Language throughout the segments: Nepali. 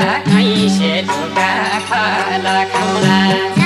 ढुका फल खाउला जाजललाई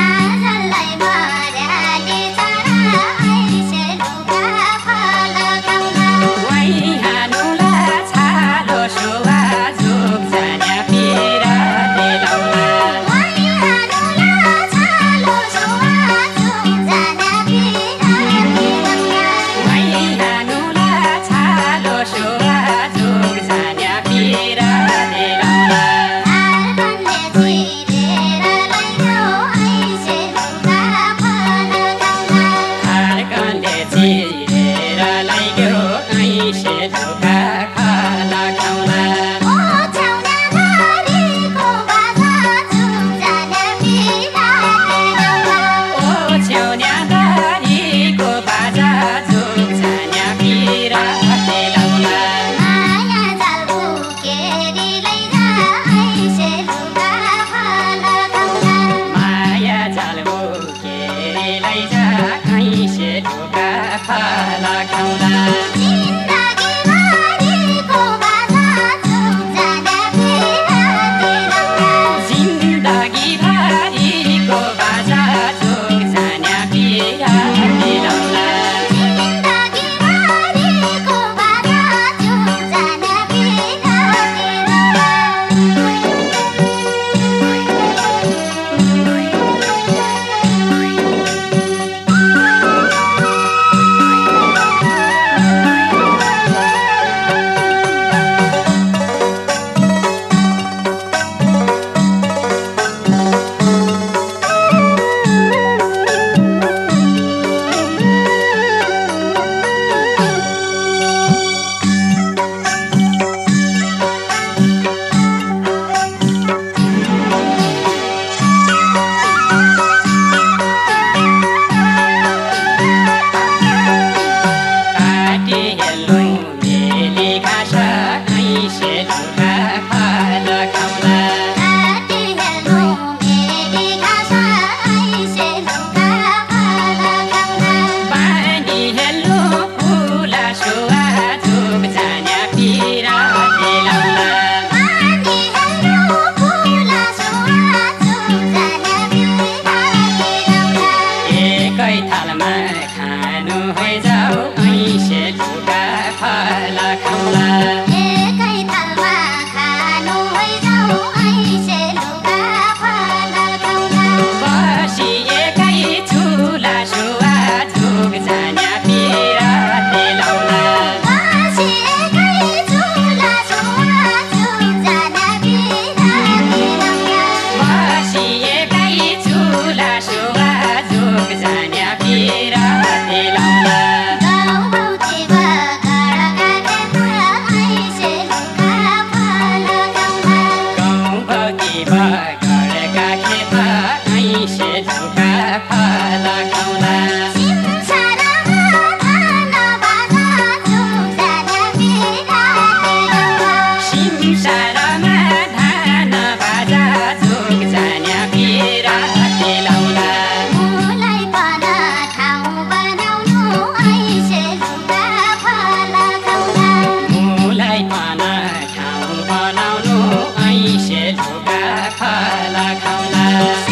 फल खाउला